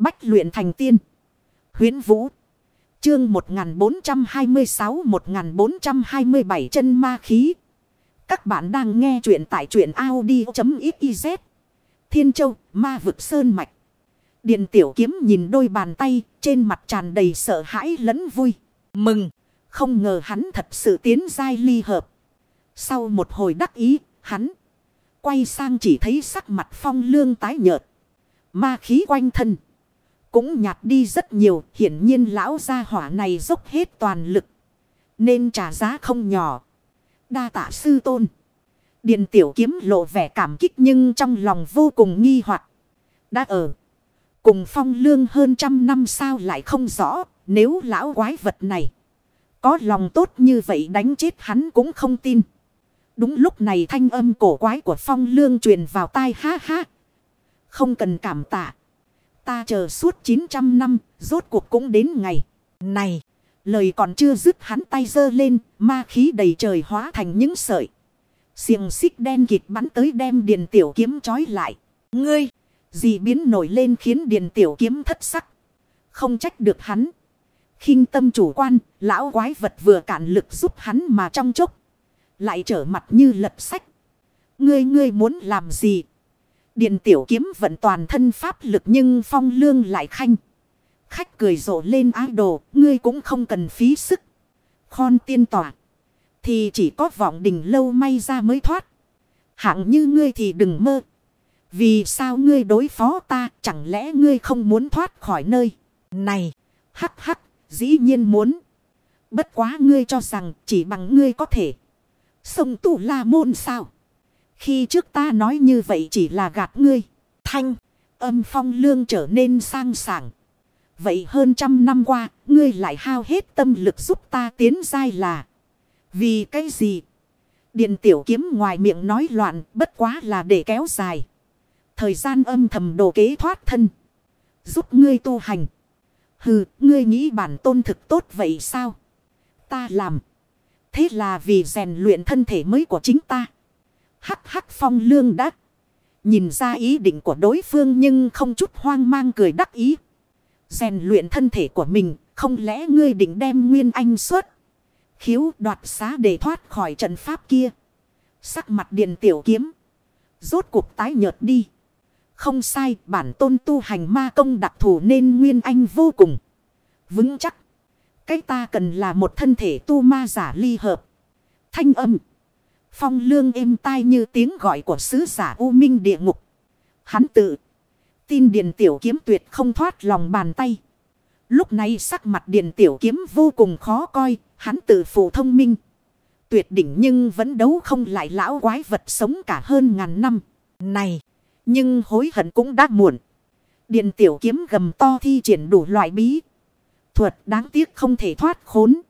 Bách luyện thành tiên. huyễn Vũ. Chương 1426-1427 chân ma khí. Các bạn đang nghe truyện tại truyện Audi.xyz. Thiên Châu, Ma Vực Sơn Mạch. Điện tiểu kiếm nhìn đôi bàn tay, trên mặt tràn đầy sợ hãi lẫn vui. Mừng, không ngờ hắn thật sự tiến giai ly hợp. Sau một hồi đắc ý, hắn quay sang chỉ thấy sắc mặt phong lương tái nhợt. Ma khí quanh thân. Cũng nhạt đi rất nhiều, hiển nhiên lão gia hỏa này dốc hết toàn lực. Nên trả giá không nhỏ. Đa tạ sư tôn. điền tiểu kiếm lộ vẻ cảm kích nhưng trong lòng vô cùng nghi hoặc Đã ở. Cùng phong lương hơn trăm năm sao lại không rõ. Nếu lão quái vật này. Có lòng tốt như vậy đánh chết hắn cũng không tin. Đúng lúc này thanh âm cổ quái của phong lương truyền vào tai ha ha. Không cần cảm tạ. Ta chờ suốt 900 năm, rốt cuộc cũng đến ngày. Này, lời còn chưa dứt hắn tay giơ lên, ma khí đầy trời hóa thành những sợi. Xiềng xích đen kịt bắn tới đem điền tiểu kiếm trói lại. Ngươi, gì biến nổi lên khiến điền tiểu kiếm thất sắc. Không trách được hắn. khinh tâm chủ quan, lão quái vật vừa cản lực giúp hắn mà trong chốc. Lại trở mặt như lật sách. Ngươi ngươi muốn làm gì? Điện tiểu kiếm vận toàn thân pháp lực nhưng phong lương lại khanh. Khách cười rộ lên ái đồ, ngươi cũng không cần phí sức. Khon tiên tỏa. Thì chỉ có vọng đình lâu may ra mới thoát. Hạng như ngươi thì đừng mơ. Vì sao ngươi đối phó ta chẳng lẽ ngươi không muốn thoát khỏi nơi này. Hắc hắc dĩ nhiên muốn. Bất quá ngươi cho rằng chỉ bằng ngươi có thể. Sông tù la môn sao. Khi trước ta nói như vậy chỉ là gạt ngươi. Thanh, âm phong lương trở nên sang sảng. Vậy hơn trăm năm qua, ngươi lại hao hết tâm lực giúp ta tiến dai là. Vì cái gì? Điện tiểu kiếm ngoài miệng nói loạn, bất quá là để kéo dài. Thời gian âm thầm đồ kế thoát thân. Giúp ngươi tu hành. Hừ, ngươi nghĩ bản tôn thực tốt vậy sao? Ta làm. Thế là vì rèn luyện thân thể mới của chính ta. Hắc hắc phong lương đắc. Nhìn ra ý định của đối phương nhưng không chút hoang mang cười đắc ý. Rèn luyện thân thể của mình, không lẽ ngươi định đem Nguyên Anh xuất. Khiếu đoạt xá để thoát khỏi trận pháp kia. Sắc mặt điện tiểu kiếm. Rốt cuộc tái nhợt đi. Không sai, bản tôn tu hành ma công đặc thù nên Nguyên Anh vô cùng. Vững chắc. Cái ta cần là một thân thể tu ma giả ly hợp. Thanh âm. Phong lương êm tai như tiếng gọi của sứ giả U Minh địa ngục. Hắn tự. Tin điền tiểu kiếm tuyệt không thoát lòng bàn tay. Lúc này sắc mặt điền tiểu kiếm vô cùng khó coi. Hắn tự phụ thông minh. Tuyệt đỉnh nhưng vẫn đấu không lại lão quái vật sống cả hơn ngàn năm. Này. Nhưng hối hận cũng đã muộn. điền tiểu kiếm gầm to thi triển đủ loại bí. Thuật, đáng tiếc không thể thoát khốn.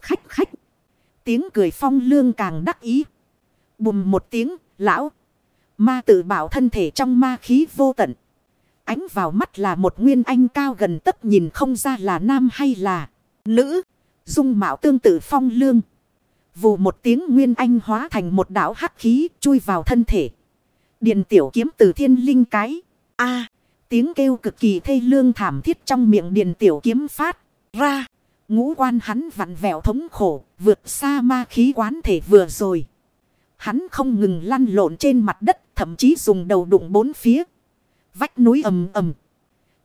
Khách khách. Tiếng cười phong lương càng đắc ý. Bùm một tiếng, lão. Ma tự bảo thân thể trong ma khí vô tận. Ánh vào mắt là một nguyên anh cao gần tấp nhìn không ra là nam hay là nữ. Dung mạo tương tự phong lương. Vù một tiếng nguyên anh hóa thành một đảo hắc khí chui vào thân thể. điền tiểu kiếm từ thiên linh cái. a tiếng kêu cực kỳ thê lương thảm thiết trong miệng điền tiểu kiếm phát ra. Ngũ quan hắn vặn vẹo thống khổ, vượt xa ma khí quán thể vừa rồi. Hắn không ngừng lăn lộn trên mặt đất, thậm chí dùng đầu đụng bốn phía. Vách núi ầm ầm.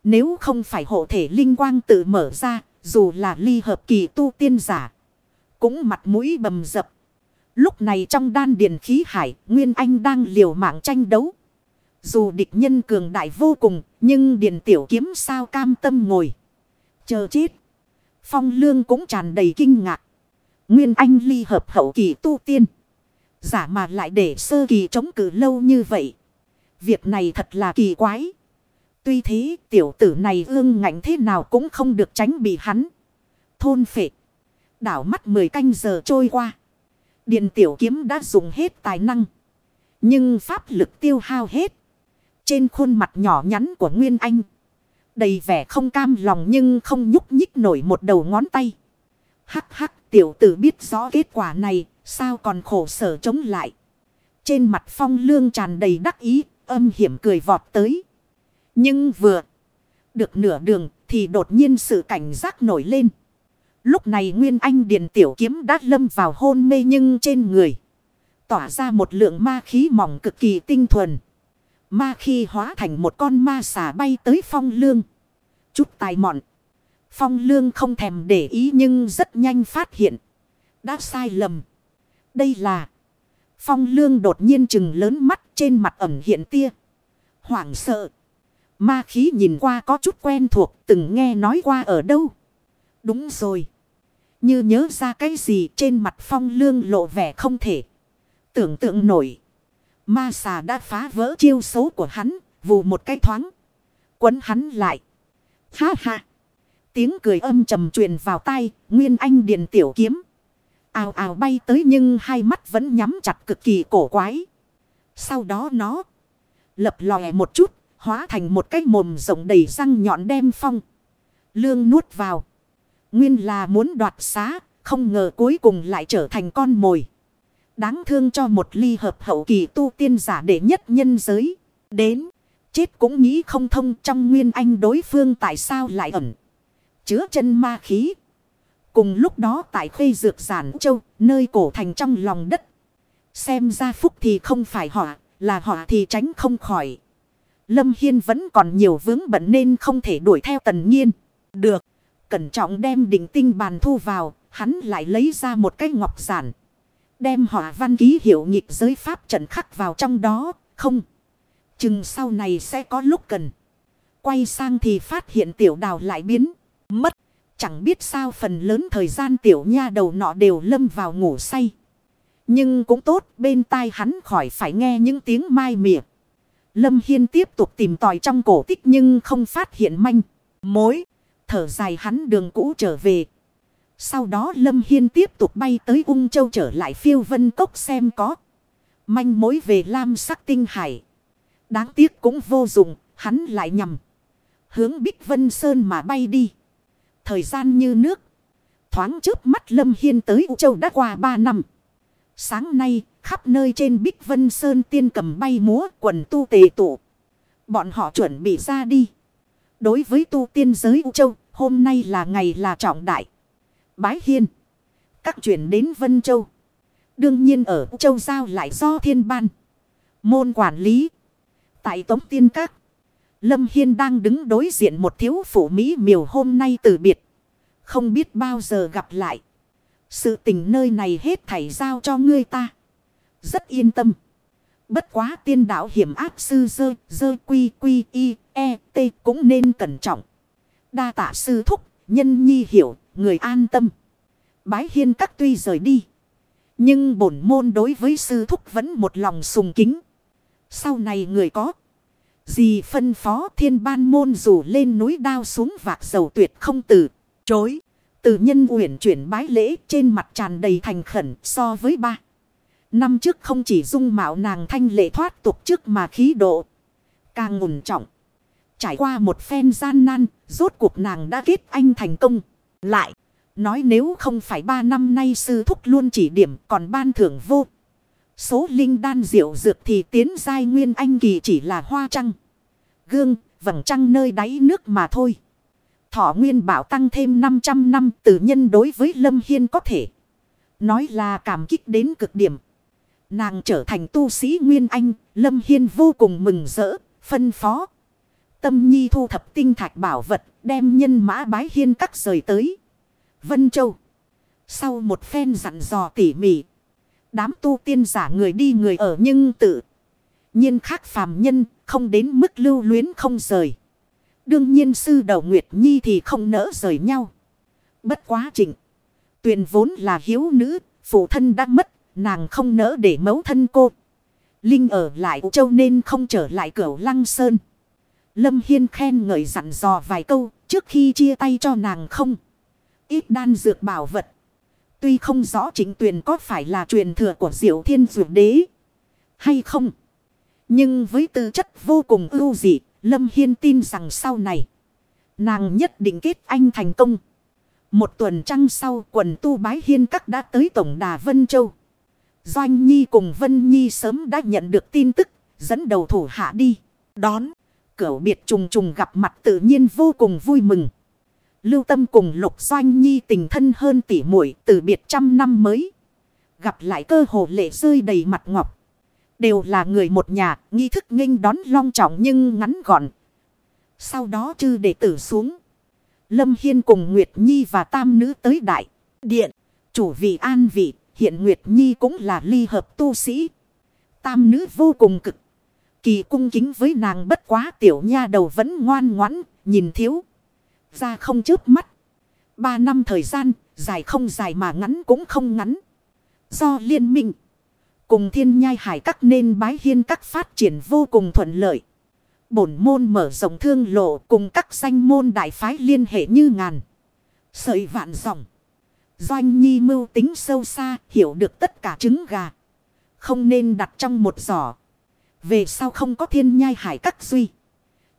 Nếu không phải hộ thể linh quang tự mở ra, dù là ly hợp kỳ tu tiên giả, cũng mặt mũi bầm dập. Lúc này trong đan điền khí hải, Nguyên Anh đang liều mạng tranh đấu. Dù địch nhân cường đại vô cùng, nhưng điền tiểu kiếm sao cam tâm ngồi. Chờ chết. Phong lương cũng tràn đầy kinh ngạc. Nguyên Anh ly hợp hậu kỳ tu tiên. Giả mà lại để sơ kỳ chống cự lâu như vậy. Việc này thật là kỳ quái. Tuy thế, tiểu tử này ương ngạnh thế nào cũng không được tránh bị hắn. Thôn phệ. Đảo mắt 10 canh giờ trôi qua. Điện tiểu kiếm đã dùng hết tài năng. Nhưng pháp lực tiêu hao hết. Trên khuôn mặt nhỏ nhắn của Nguyên Anh. Đầy vẻ không cam lòng nhưng không nhúc nhích nổi một đầu ngón tay. Hắc hắc, tiểu tử biết rõ kết quả này. Sao còn khổ sở chống lại. Trên mặt phong lương tràn đầy đắc ý. Âm hiểm cười vọt tới. Nhưng vừa. Được nửa đường thì đột nhiên sự cảnh giác nổi lên. Lúc này Nguyên Anh Điền Tiểu Kiếm đã lâm vào hôn mê nhưng trên người. Tỏa ra một lượng ma khí mỏng cực kỳ tinh thuần. Ma khí hóa thành một con ma xà bay tới phong lương. Chút tài mọn. Phong lương không thèm để ý nhưng rất nhanh phát hiện. Đã sai lầm. Đây là. Phong lương đột nhiên chừng lớn mắt trên mặt ẩm hiện tia. Hoảng sợ. Ma khí nhìn qua có chút quen thuộc, từng nghe nói qua ở đâu. Đúng rồi. Như nhớ ra cái gì trên mặt phong lương lộ vẻ không thể. Tưởng tượng nổi. Ma xà đã phá vỡ chiêu xấu của hắn. Vù một cái thoáng. Quấn hắn lại. Ha ha. Tiếng cười âm trầm truyền vào tai. Nguyên anh điền tiểu kiếm. Ào ào bay tới nhưng hai mắt vẫn nhắm chặt cực kỳ cổ quái. Sau đó nó lập lòe một chút, hóa thành một cái mồm rộng đầy răng nhọn đem phong. Lương nuốt vào. Nguyên là muốn đoạt xá, không ngờ cuối cùng lại trở thành con mồi. Đáng thương cho một ly hợp hậu kỳ tu tiên giả để nhất nhân giới. Đến, chết cũng nghĩ không thông trong nguyên anh đối phương tại sao lại ẩn. Chứa chân ma khí. Cùng lúc đó tại khuê dược giản châu, nơi cổ thành trong lòng đất. Xem ra phúc thì không phải họ, là họ thì tránh không khỏi. Lâm Hiên vẫn còn nhiều vướng bận nên không thể đuổi theo tần nhiên. Được. Cẩn trọng đem đỉnh tinh bàn thu vào. Hắn lại lấy ra một cái ngọc giản. Đem họa văn ký hiệu nhịp giới pháp trận khắc vào trong đó. Không. Chừng sau này sẽ có lúc cần. Quay sang thì phát hiện tiểu đào lại biến. Mất. Chẳng biết sao phần lớn thời gian tiểu nha đầu nọ đều lâm vào ngủ say. Nhưng cũng tốt, bên tai hắn khỏi phải nghe những tiếng mai mỉa. Lâm Hiên tiếp tục tìm tòi trong cổ tích nhưng không phát hiện manh. Mối. Thở dài hắn đường cũ trở về. Sau đó Lâm Hiên tiếp tục bay tới Ung Châu trở lại phiêu vân cốc xem có. Manh mối về lam sắc tinh hải. Đáng tiếc cũng vô dụng. Hắn lại nhầm. Hướng Bích Vân Sơn mà bay đi. Thời gian như nước. Thoáng trước mắt Lâm Hiên tới U Châu đã qua 3 năm. Sáng nay, khắp nơi trên Bích Vân Sơn tiên cầm bay múa quần tu tề tụ. Bọn họ chuẩn bị ra đi. Đối với tu tiên giới U Châu, hôm nay là ngày là trọng đại. Bái Hiên. Các chuyển đến Vân Châu. Đương nhiên ở Châu Giao lại do thiên ban. Môn quản lý. Tại Tống Tiên Các. Lâm Hiên đang đứng đối diện một thiếu phụ Mỹ miều hôm nay từ biệt. Không biết bao giờ gặp lại. Sự tình nơi này hết thảy giao cho ngươi ta. Rất yên tâm. Bất quá tiên đạo hiểm áp sư dơ, dơ quy quy y, e, t cũng nên cẩn trọng. Đa tạ sư thúc, nhân nhi hiểu, người an tâm. Bái hiên các tuy rời đi. Nhưng bổn môn đối với sư thúc vẫn một lòng sùng kính. Sau này người có. Gì phân phó thiên ban môn dù lên núi đao xuống vạc dầu tuyệt không từ. Chối. Từ nhân uyển chuyển bái lễ trên mặt tràn đầy thành khẩn so với ba. Năm trước không chỉ dung mạo nàng thanh lệ thoát tục trước mà khí độ. Càng ngùn trọng. Trải qua một phen gian nan, rốt cuộc nàng đã kết anh thành công. Lại, nói nếu không phải ba năm nay sư thúc luôn chỉ điểm còn ban thưởng vô. Số linh đan diệu dược thì tiến giai nguyên anh kỳ chỉ là hoa trăng. Gương, vầng trăng nơi đáy nước mà thôi. Thọ nguyên bảo tăng thêm 500 năm tự nhân đối với Lâm Hiên có thể. Nói là cảm kích đến cực điểm. Nàng trở thành tu sĩ Nguyên Anh, Lâm Hiên vô cùng mừng rỡ, phân phó. Tâm Nhi thu thập tinh thạch bảo vật, đem nhân mã bái hiên các rời tới. Vân Châu. Sau một phen dặn dò tỉ mỉ. Đám tu tiên giả người đi người ở nhưng tự. nhiên khác phàm nhân, không đến mức lưu luyến không rời. Đương nhiên sư đầu Nguyệt Nhi thì không nỡ rời nhau. Bất quá trình. Tuyền vốn là hiếu nữ, phụ thân đã mất, nàng không nỡ để mấu thân cô. Linh ở lại châu nên không trở lại cửa lăng sơn. Lâm Hiên khen ngợi dặn dò vài câu trước khi chia tay cho nàng không. Ít đan dược bảo vật. Tuy không rõ chính tuyền có phải là truyền thừa của diệu thiên dược đế hay không. Nhưng với tư chất vô cùng ưu dị, Lâm Hiên tin rằng sau này, nàng nhất định kết anh thành công. Một tuần trăng sau quần tu bái hiên các đã tới tổng đà Vân Châu. Doanh Nhi cùng Vân Nhi sớm đã nhận được tin tức, dẫn đầu thủ hạ đi. Đón, Cửu biệt trùng trùng gặp mặt tự nhiên vô cùng vui mừng. Lưu tâm cùng lục doanh nhi tình thân hơn tỷ muội từ biệt trăm năm mới. Gặp lại cơ hồ lệ rơi đầy mặt ngọc. Đều là người một nhà, nghi thức nghênh đón long trọng nhưng ngắn gọn. Sau đó chư đệ tử xuống. Lâm Hiên cùng Nguyệt Nhi và Tam Nữ tới đại. Điện, chủ vị an vị, hiện Nguyệt Nhi cũng là ly hợp tu sĩ. Tam Nữ vô cùng cực. Kỳ cung kính với nàng bất quá tiểu nha đầu vẫn ngoan ngoãn, nhìn thiếu. Ra không chớp mắt. Ba năm thời gian, dài không dài mà ngắn cũng không ngắn. Do liên minh. Cùng thiên nhai hải các nên bái hiên các phát triển vô cùng thuận lợi. Bổn môn mở rộng thương lộ cùng các danh môn đại phái liên hệ như ngàn. Sợi vạn dòng. Doanh nhi mưu tính sâu xa hiểu được tất cả trứng gà. Không nên đặt trong một giỏ. Về sau không có thiên nhai hải các duy.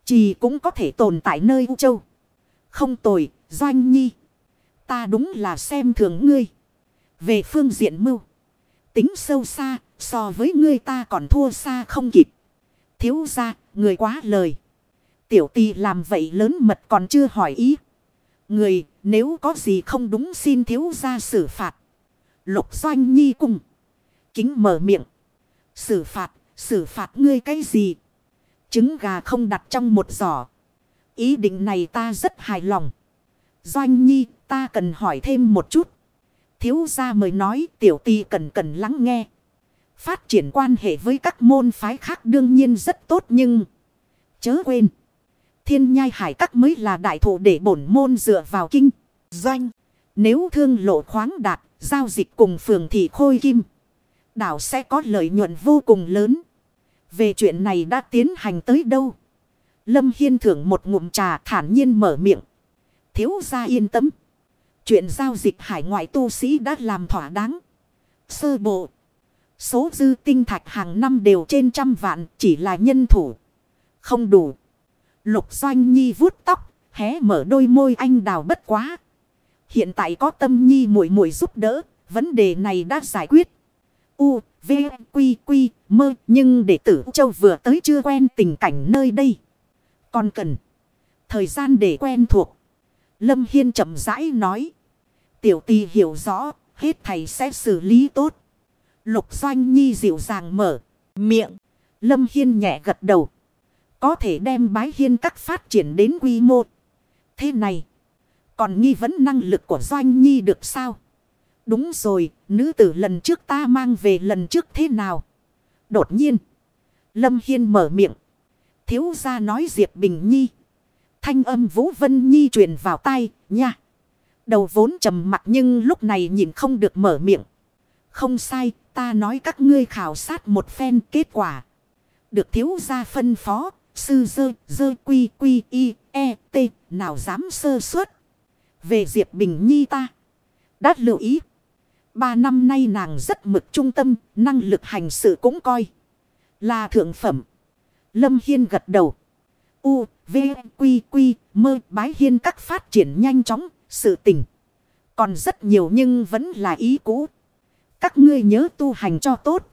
Chỉ cũng có thể tồn tại nơi U Châu. Không tồi, Doanh nhi. Ta đúng là xem thường ngươi. Về phương diện mưu. Tính sâu xa, so với ngươi ta còn thua xa không kịp. Thiếu ra, người quá lời. Tiểu tì làm vậy lớn mật còn chưa hỏi ý. Người, nếu có gì không đúng xin thiếu ra xử phạt. Lục doanh nhi cùng Kính mở miệng. Xử phạt, xử phạt ngươi cái gì? Trứng gà không đặt trong một giỏ. Ý định này ta rất hài lòng. Doanh nhi, ta cần hỏi thêm một chút. Thiếu gia mới nói tiểu tì cần cần lắng nghe. Phát triển quan hệ với các môn phái khác đương nhiên rất tốt nhưng... Chớ quên. Thiên nhai hải các mới là đại thủ để bổn môn dựa vào kinh. Doanh. Nếu thương lộ khoáng đạt, giao dịch cùng phường thị khôi kim. Đảo sẽ có lợi nhuận vô cùng lớn. Về chuyện này đã tiến hành tới đâu? Lâm Hiên thưởng một ngụm trà thản nhiên mở miệng. Thiếu gia yên tâm. Chuyện giao dịch hải ngoại tu sĩ đã làm thỏa đáng. Sơ bộ. Số dư tinh thạch hàng năm đều trên trăm vạn, chỉ là nhân thủ. Không đủ. Lục doanh nhi vuốt tóc. Hé mở đôi môi anh đào bất quá. Hiện tại có tâm nhi muội muội giúp đỡ. Vấn đề này đã giải quyết. U, V, Quy, Quy, mơ. Nhưng đệ tử Châu vừa tới chưa quen tình cảnh nơi đây. Còn cần. Thời gian để quen thuộc. Lâm Hiên chậm rãi nói. Tiểu tì hiểu rõ. Hết thầy sẽ xử lý tốt. Lục Doanh Nhi dịu dàng mở miệng. Lâm Hiên nhẹ gật đầu. Có thể đem bái hiên các phát triển đến quy mô. Thế này. Còn nghi vấn năng lực của Doanh Nhi được sao? Đúng rồi, nữ tử lần trước ta mang về lần trước thế nào? Đột nhiên. Lâm Hiên mở miệng. Thiếu gia nói Diệp Bình Nhi. Thanh âm Vũ Vân Nhi truyền vào tay, nha. Đầu vốn trầm mặt nhưng lúc này nhìn không được mở miệng. Không sai, Ta nói các ngươi khảo sát một phen kết quả. Được thiếu gia phân phó, sư dơ, dơ quy quy y, e, t, nào dám sơ suất. Về Diệp Bình Nhi ta. Đã lưu ý. Ba năm nay nàng rất mực trung tâm, năng lực hành sự cũng coi. Là thượng phẩm. Lâm Hiên gật đầu. U, V, Quy, Quy, mơ, bái hiên các phát triển nhanh chóng, sự tình. Còn rất nhiều nhưng vẫn là ý cũ. Các ngươi nhớ tu hành cho tốt.